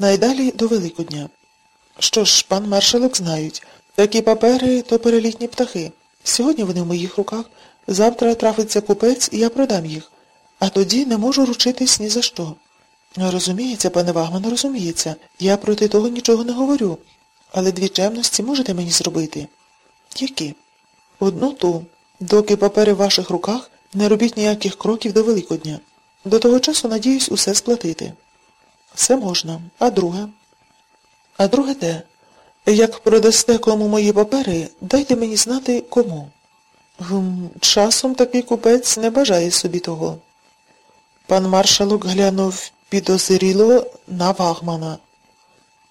найдалі до Великодня. Що ж, пан маршалок знають, такі папери то перелітні птахи. Сьогодні вони в моїх руках, завтра трафиться купець, і я продам їх, а тоді не можу ручитись ні за що. Розуміється, пане Вагман, розуміється. Я проти того нічого не говорю. Але дві чемності можете мені зробити? Які? Одну ту. Доки папери в ваших руках, не робіть ніяких кроків до Великодня. До того часу, надіюсь, усе сплатити. Все можна. А друге? А друге те. Як продасте кому мої папери, дайте мені знати кому. Гм, часом такий купець не бажає собі того. Пан маршалок глянув підозріло на Вагмана.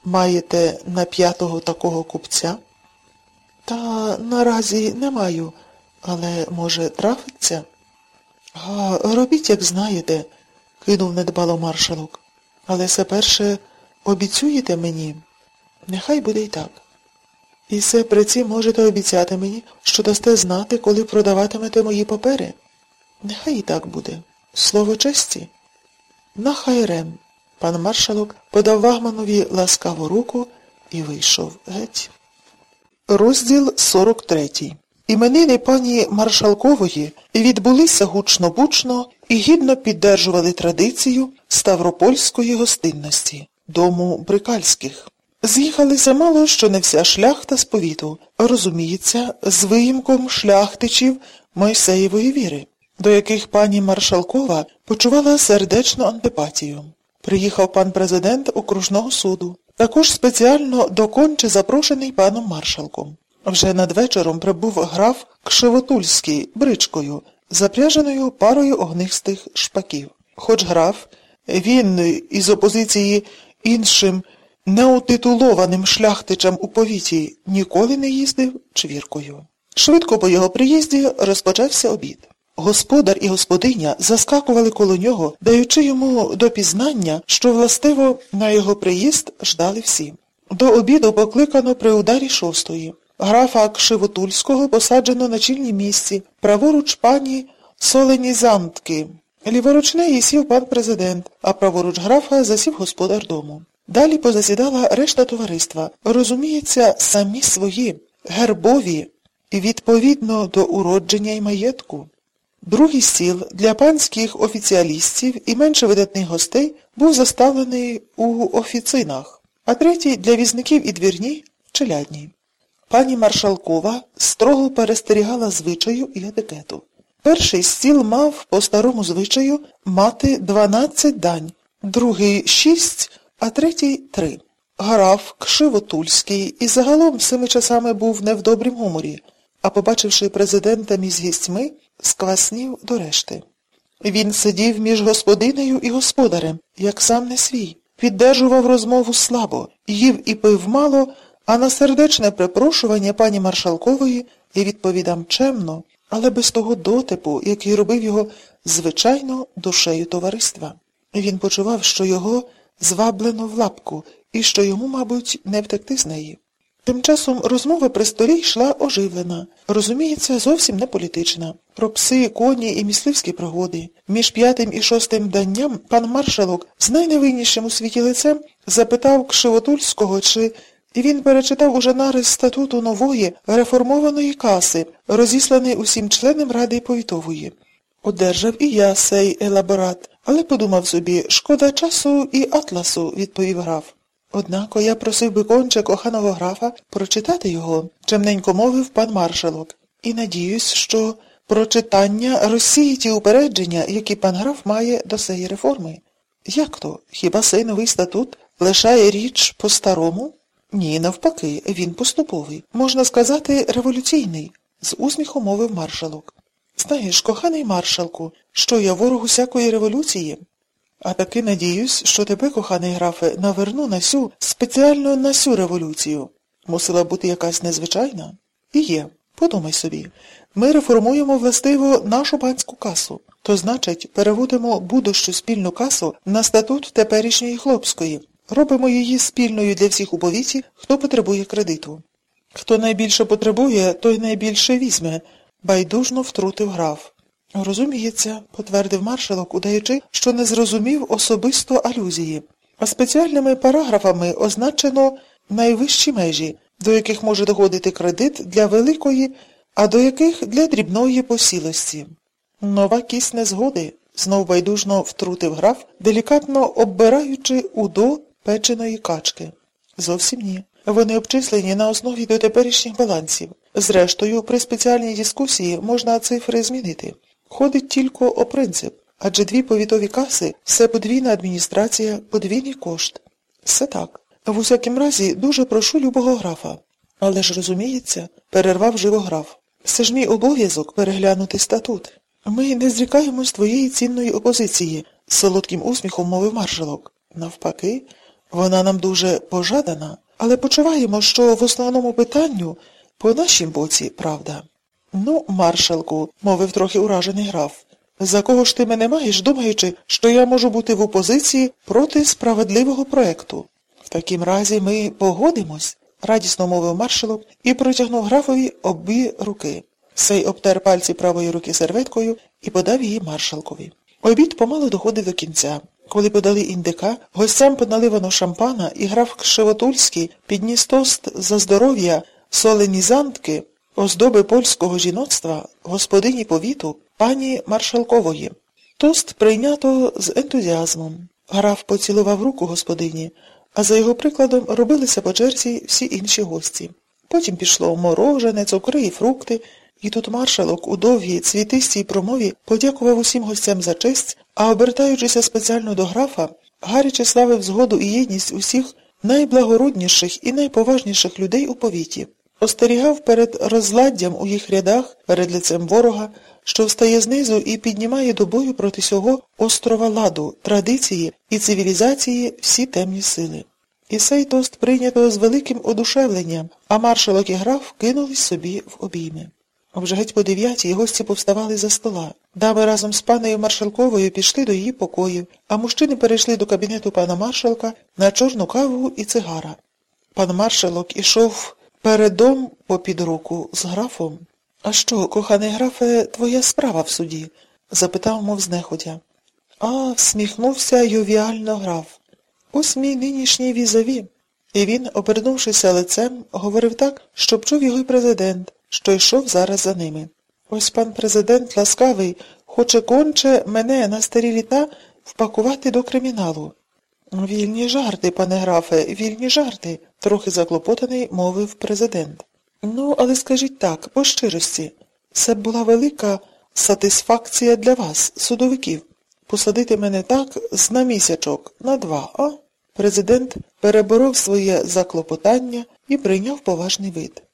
Маєте на п'ятого такого купця? Та наразі не маю, але, може, трафиться? А, робіть, як знаєте, кинув недбало маршалок. Але все перше обіцюєте мені? Нехай буде й так. І все при цім можете обіцяти мені, що дасте знати, коли продаватимете мої папери. Нехай і так буде. Слово честі. На хайрем. Пан маршалок подав Вагманові ласкаву руку і вийшов геть. Розділ 43. Іменини пані Маршалкової відбулися гучно-бучно і гідно піддержували традицію ставропольської гостинності, дому брикальських. З'їхалися мало що не вся шляхта з повіту, розуміється, з виїмком шляхтичів Мойсеєвої віри, до яких пані Маршалкова почувала сердечну антипатію. Приїхав пан президент окружного суду, також спеціально до конче запрошений паном маршалком. Вже надвечором прибув граф Кшивотульський бричкою, запряженою парою огнистих шпаків. Хоч граф, він із опозиції іншим неутитулованим шляхтичам у повіті ніколи не їздив чвіркою. Швидко по його приїзді розпочався обід. Господар і господиня заскакували коло нього, даючи йому до пізнання, що властиво на його приїзд ждали всі. До обіду покликано при ударі шостої. Графа Кшивотульського посаджено на чільній місці, праворуч пані Солені Замтки. Ліворуч неї сів пан президент, а праворуч графа засів господар дому. Далі позасідала решта товариства. Розуміється, самі свої, гербові, відповідно до уродження й маєтку. Другий стіл для панських офіціалістів і менше видатних гостей був заставлений у офіцинах, а третій для візників і двірні – челядній. Пані Маршалкова строго перестерігала звичаю і етикету. Перший стіл мав по старому звичаю мати 12 дань, другий шість, а третій три. Граф Кшивотульський і загалом цими часами був не в добрім гуморі, а побачивши президента між гістьми, скваснів до решти. Він сидів між господинею і господарем, як сам не свій, піддержував розмову слабо, їв і пив мало, а на сердечне припрошування пані Маршалкової і відповідам чемно, але без того дотипу, який робив його звичайно душею товариства. Він почував, що його зваблено в лапку і що йому, мабуть, не втекти з неї. Тим часом розмова при столі йшла оживлена, розуміється, зовсім не політична. Про пси, коні і мисливські пригоди. Між п'ятим і шостим данням пан маршалок з найневиннішим у світі лицем запитав Кшивотульського, чи він перечитав уже нарис статуту нової реформованої каси, розісланий усім членам Ради повітової. Одержав і я сей елаборат, але подумав собі, шкода часу і атласу, відповів граф. Однако я просив би конче коханого графа прочитати його, чемненько мовив пан маршалок, і надіюсь, що прочитання розсіє ті упередження, які пан граф має до сеї реформи. Як то? Хіба сей новий статут лишає річ по-старому? Ні, навпаки, він поступовий. Можна сказати, революційний, з усміхом мовив маршалок. Знаєш, коханий маршалку, що я ворог усякої революції? А таки надіюсь, що тебе, коханий графе, наверну на сю, спеціально на сю революцію. Мусила бути якась незвичайна? І є. Подумай собі. Ми реформуємо властиво нашу панську касу. То значить, переводимо будущу спільну касу на статут теперішньої хлопської. Робимо її спільною для всіх у повіті, хто потребує кредиту. Хто найбільше потребує, той найбільше візьме, байдужно втрутив граф. Розуміється, потвердив маршалок, удаючи, що не зрозумів особисто алюзії. а спеціальними параграфами означено найвищі межі, до яких може доходити кредит для великої, а до яких для дрібної посілості. Нова кість незгоди, знов байдужно втрутив граф, делікатно оббираючи удо печеної качки. Зовсім ні. Вони обчислені на основі дотеперішніх балансів. Зрештою, при спеціальній дискусії можна цифри змінити. Ходить тільки о принцип, адже дві повітові каси все подвійна адміністрація, подвійний кошт. Все так. В усякім разі дуже прошу любого графа. Але ж розуміється, перервав живограф. Це ж мій обов'язок переглянути статут. Ми не зрікаємось твоєї цінної опозиції, солодким усміхом мовив маршалок. Навпаки, вона нам дуже пожадана, але почуваємо, що в основному питанню по нашім боці правда. Ну, маршалку, мовив трохи уражений граф, за кого ж ти мене маєш, думаючи, що я можу бути в опозиції проти справедливого проекту? В такім разі ми погодимось, радісно мовив маршалок і протягнув графові обі руки. Сей обтер пальці правої руки серветкою і подав її маршалкові. Обід помалу доходив до кінця. Коли подали індика, гостям поналивано шампана, і граф Кшевотульський підніс тост за здоров'я соленізантки, оздоби польського жіноцтва, господині повіту, пані Маршалкової. Тост прийнято з ентузіазмом. Граф поцілував руку господині, а за його прикладом робилися по черзі всі інші гості. Потім пішло морожене, цукри і фрукти, і тут маршалок у довгій цвітистій промові подякував усім гостям за честь, а обертаючися спеціально до графа, гаряче славив згоду і єдність усіх найблагородніших і найповажніших людей у повіті. Остерігав перед розладдям у їх рядах, перед лицем ворога, що встає знизу і піднімає до бою проти сього острова ладу, традиції і цивілізації всі темні сили. І сей тост прийнято з великим одушевленням, а маршалок і граф кинулись собі в обійми. Вже геть по дев'ятій гості повставали за стола. Дами разом з панею маршалковою пішли до її покоїв, а мужчини перейшли до кабінету пана маршалка на чорну каву і цигара. Пан маршалок ішов передом попід руку з графом. А що, коханий графе, твоя справа в суді? запитав, мов знеходя. А, всміхнувся йовіально граф. Ось мій нинішній візові. І він, обернувшися лицем, говорив так, щоб чув його й президент, що йшов зараз за ними. Ось пан президент ласкавий, хоче конче мене на старі літа впакувати до криміналу. Вільні жарти, пане графе, вільні жарти, трохи заклопотаний мовив президент. Ну, але скажіть так, по щирості, це була велика сатисфакція для вас, судовиків. Посадити мене так з на місячок, на два, а? Президент переборов своє заклопотання і прийняв поважний вид.